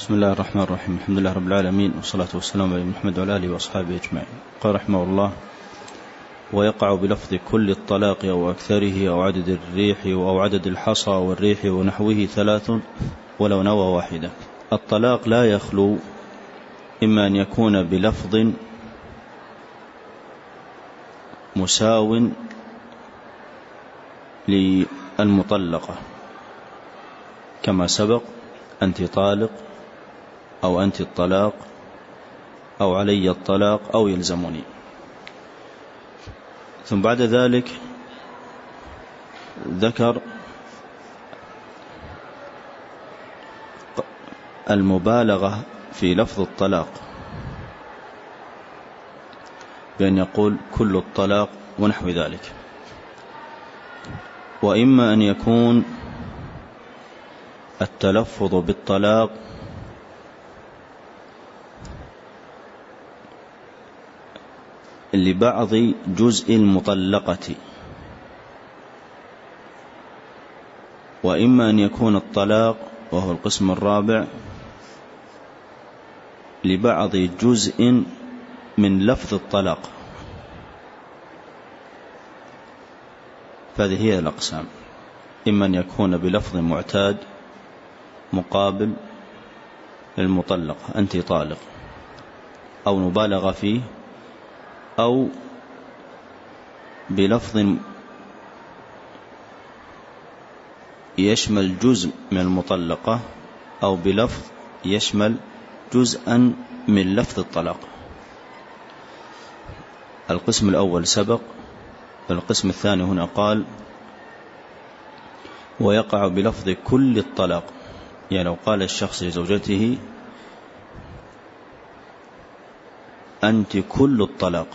بسم الله الرحمن الرحيم الحمد لله رب العالمين والصلاة والسلام على محمد وعلى آله وأصحابه أجمعين قال رحمه الله ويقع بلفظ كل الطلاق أو أكثره أو عدد الريح أو عدد الحصى والريح ونحوه ثلاث ولو نوى واحدة الطلاق لا يخلو إما أن يكون بلفظ مساو للمطلقة كما سبق أنت طالق أو أنت الطلاق أو علي الطلاق أو يلزمني. ثم بعد ذلك ذكر المبالغة في لفظ الطلاق بأن يقول كل الطلاق ونحو ذلك. وإما أن يكون التلفظ بالطلاق لبعض جزء المطلقة. وإما أن يكون الطلاق وهو القسم الرابع لبعض جزء من لفظ الطلاق. فهذه هي الأقسام. إما أن يكون بلفظ معتاد مقابل للمطلقة أنت طالق أو مبالغة فيه أو بلفظ يشمل جزء من المطلقة أو بلفظ يشمل جزءا من لفظ الطلاق. القسم الأول سبق القسم الثاني هنا قال ويقع بلفظ كل الطلاق. يعني لو قال الشخص لزوجته أنت كل الطلاق.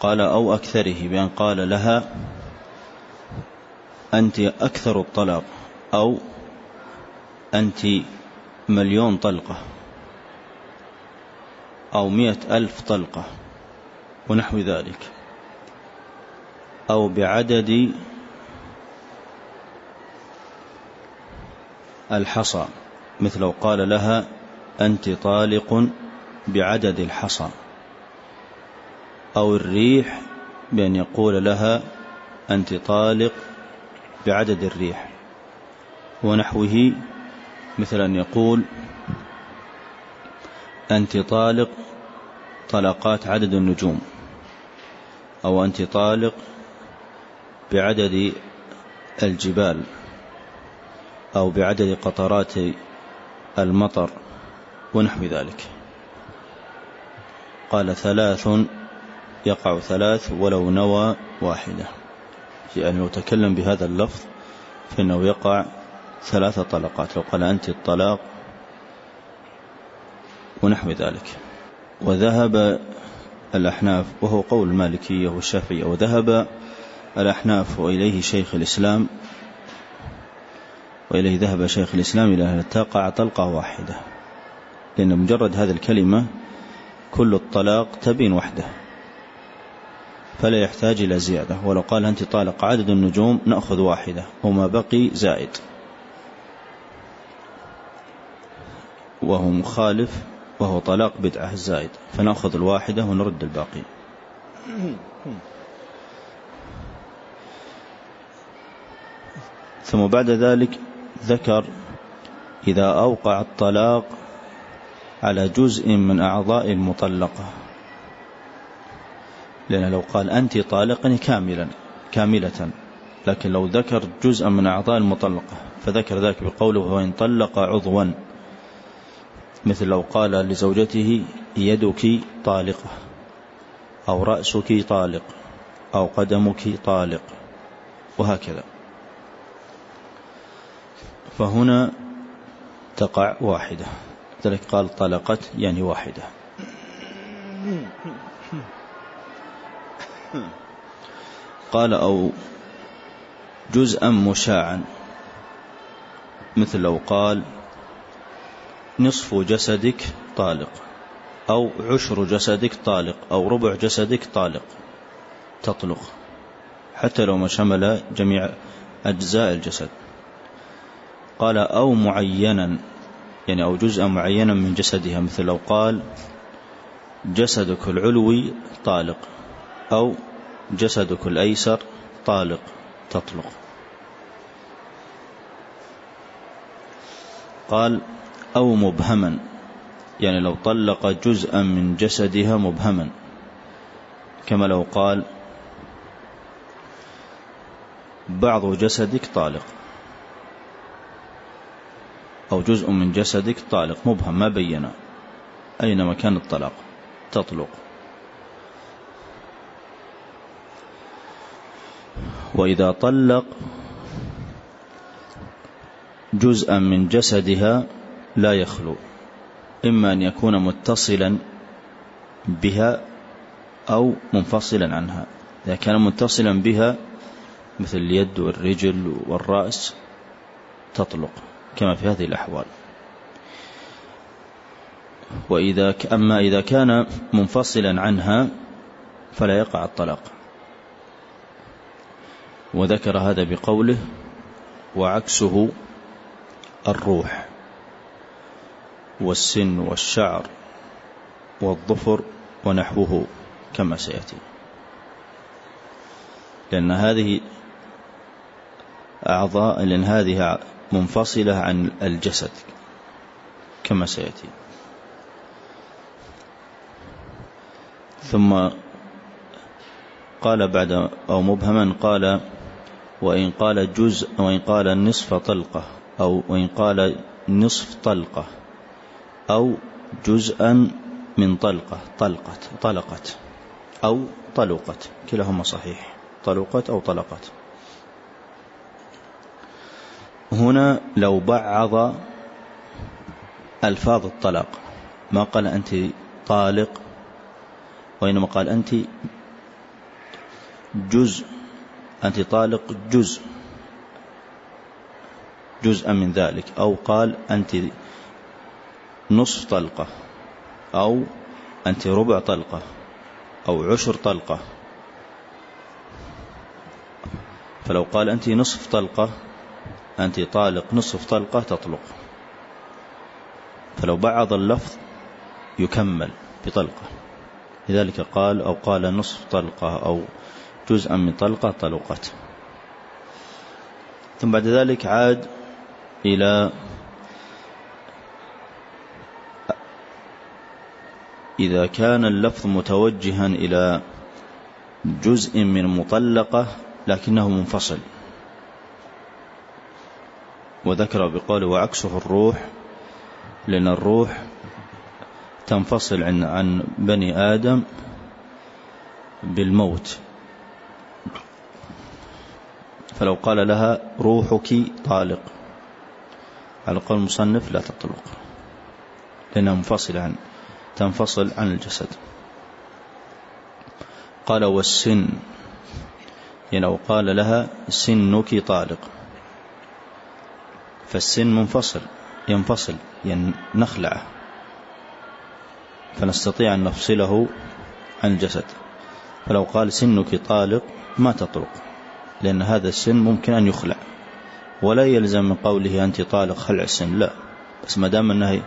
قال أو أكثره بأن قال لها أنت أكثر الطلاق أو أنت مليون طلقة أو مئة ألف طلقة ونحو ذلك. أو بعدد الحصى مثل لو قال لها أنت طالق بعدد الحصى. أو الريح بأن يقول لها أنت طالق بعدد الريح. ونحوه مثل أن يقول أنت طالق طلقات عدد النجوم. أو أنت طالق بعدد الجبال. أو بعدد قطرات المطر. ونحو ذلك. قال ثلاث يقع ثلاث ولو نوى واحدة. يعني لو تكلم بهذا اللفظ فإنه يقع ثلاث طلقات. لو قال أنت الطلاق ونحو ذلك. وذهب الأحناف وهو قول المالكية والشافعية. وذهب الأحناف وإليه شيخ الإسلام وإليه ذهب شيخ الإسلام إلى أن تقع طلقة واحدة. لأن مجرد هذه الكلمة كل الطلاق تبين وحده فلا يحتاج إلى زيادة. ولو قال أنت طالق عدد النجوم نأخذ واحدة وما بقي زائد. وهو مخالف وهو طلاق بدعة الزائد فنأخذ الواحدة ونرد الباقي. ثم بعد ذلك ذكر إذا أوقع الطلاق على جزء من أعضاء المطلقة. لأنه لو قال أنت طالقني كاملا كاملة لكن لو ذكر جزءا من أعضاء المطلقة فذكر ذلك بقوله وإن طلق عضوا. مثل لو قال لزوجته يدك طالقة أو رأسك طالق أو قدمك طالق وهكذا. فهنا تقع واحدة. ذلك قال طلقت يعني واحدة. قال أو جزءا مشاعا. مثل لو قال نصف جسدك طالق أو عشر جسدك طالق أو ربع جسدك طالق. تطلق. حتى لو ما شمل جميع أجزاء الجسد. قال أو معينا. يعني أو جزءا معينا من جسدها. مثل لو قال جسدك العلوي طالق أو جسدك الأيسر طالق تطلق. قال أو مبهما يعني لو طلق جزءا من جسدها مبهما. كما لو قال بعض جسدك طالق. أو جزء من جسدك طالق مبهم ما بين أين مكان الطلاق؟ تطلق. وإذا طلق جزءا من جسدها لا يخلو إما أن يكون متصلا بها أو منفصلا عنها. إذا كان متصلا بها مثل اليد والرجل والرأس تطلق. كما في هذه الأحوال. وإذا أما إذا كان منفصلا عنها فلا يقع الطلاق. وذكر هذا بقوله وعكسه الروح والسن والشعر والظفر ونحوه كما سيأتي. لأن هذه أعضاء لأن هذه منفصلة عن الجسد كما سيأتي. ثم قال بعد أو مبهما قال وإن قال جزء وإن قال نصف طلقة أو وإن قال نصف طلقة أو جزءا من طلقة طلقت طلقت أو طلقت كلاهما صحيح طلقت أو طلقت. هنا لو بعض ألفاظ الطلاق ما قال أنت طالق وإنما قال أنت جزء أنت طالق جزء جزءا من ذلك أو قال أنت نصف طلقة أو أنت ربع طلقة أو عشر طلقة. فلو قال أنت نصف طلقة أنت طالق نصف طلقة تطلق. فلو بعض اللفظ يكمل بطلقة. لذلك قال أو قال نصف طلقة أو جزءا من طلقة طلقت. ثم بعد ذلك عاد إلى إذا كان اللفظ متوجها إلى جزء من مطلقة لكنه منفصل. وذكر بقوله وعكسه الروح لأن الروح تنفصل عن, عن بني آدم بالموت. فلو قال لها روحك طالق على قول المصنف لا تطلق لأنها منفصلة عن تنفصل عن الجسد. قال والسن يعني لو قال لها سنك طالق. فالسن منفصل ينفصل نخلعه فنستطيع أن نفصله عن الجسد. فلو قال سنك طالق ما تطلق لأن هذا السن ممكن أن يخلع. ولا يلزم من قوله أنت طالق خلع السن لا. بس ما دام أنه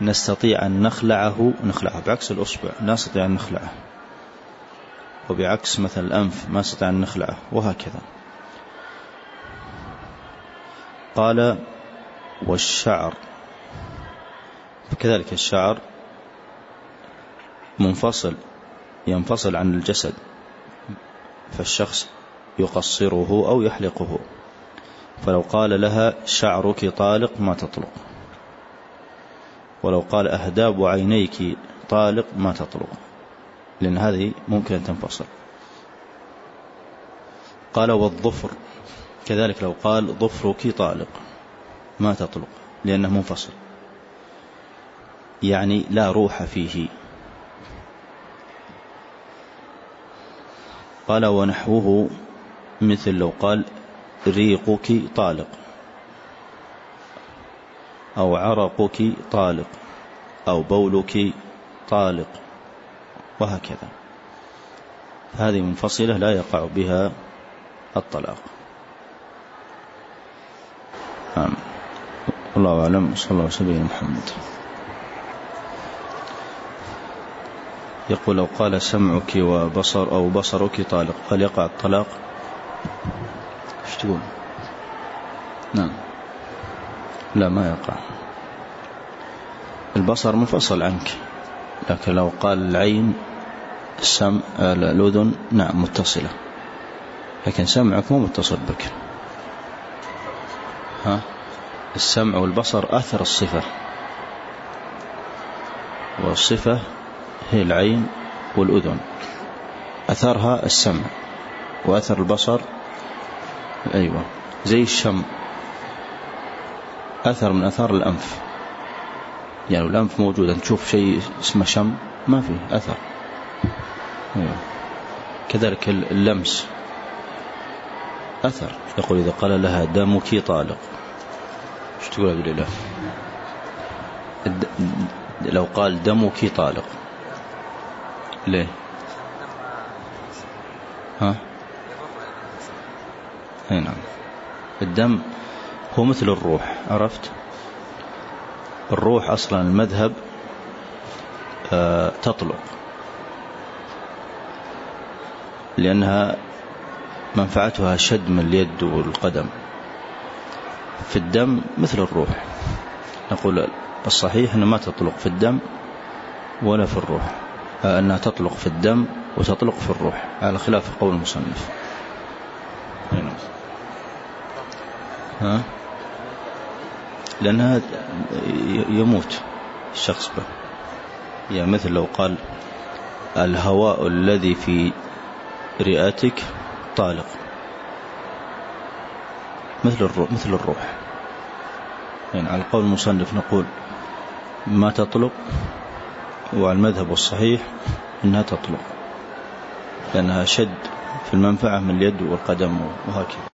نستطيع أن نخلعه نخلعه. بعكس الأصبع لا نستطيع أن نخلعه. وبعكس مثل الأنف ما نستطيع أن نخلعه. وهكذا. قال والشعر. كذلك الشعر منفصل ينفصل عن الجسد فالشخص يقصره أو يحلقه. فلو قال لها شعرك طالق ما تطلق. ولو قال أهداب عينيك طالق ما تطلق. لأن هذه ممكن أن تنفصل. قال والظفر. كذلك لو قال ظفرك طالق. ما تطلق لأنه منفصل. يعني لا روح فيه. قال ونحوه مثل لو قال ريقك طالق أو عرقك طالق أو بولك طالق وهكذا. هذه منفصلة لا يقع بها الطلاق. نعم. الله أعلم صلى الله وسلم محمد. يقول لو قال سمعك وبصر أو بصرك طالق هل يقع الطلاق؟ إيش تقول؟ نعم. لا ما يقع. البصر منفصل عنك لكن لو قال العين السمع الأذن نعم متصلة. لكن سمعك مو متصل بك. ها؟ السمع والبصر أثر الصفة. والصفة هي العين والأذن. أثرها السمع. وأثر البصر أيوة زي الشم. أثر من أثار الأنف. يعني الأنف موجود أن تشوف شيء اسمه شم ما فيه أثر. أيوة. كذلك اللمس. أثر. يقول إذا قال لها دمك طالق. إيش تقول عبد الله لو قال دمك طالق. ليه؟ ها؟ أي نعم. الدم هو مثل الروح عرفت؟ الروح أصلا المذهب آه تطلق. لأنها منفعتها شد من اليد والقدم. في الدم مثل الروح. نقول الصحيح أنها ما تطلق في الدم ولا في الروح. أنها تطلق في الدم وتطلق في الروح على خلاف قول المصنف. نعم. ها؟ لأنها يموت الشخص به. يعني مثل لو قال الهواء الذي في رئتك طالق. مثل الروح مثل الروح. يعني على قول المصنف نقول ما تطلق وعلى المذهب الصحيح إنها تطلق لأنها شد في المنفعة من اليد والقدم وهكذا.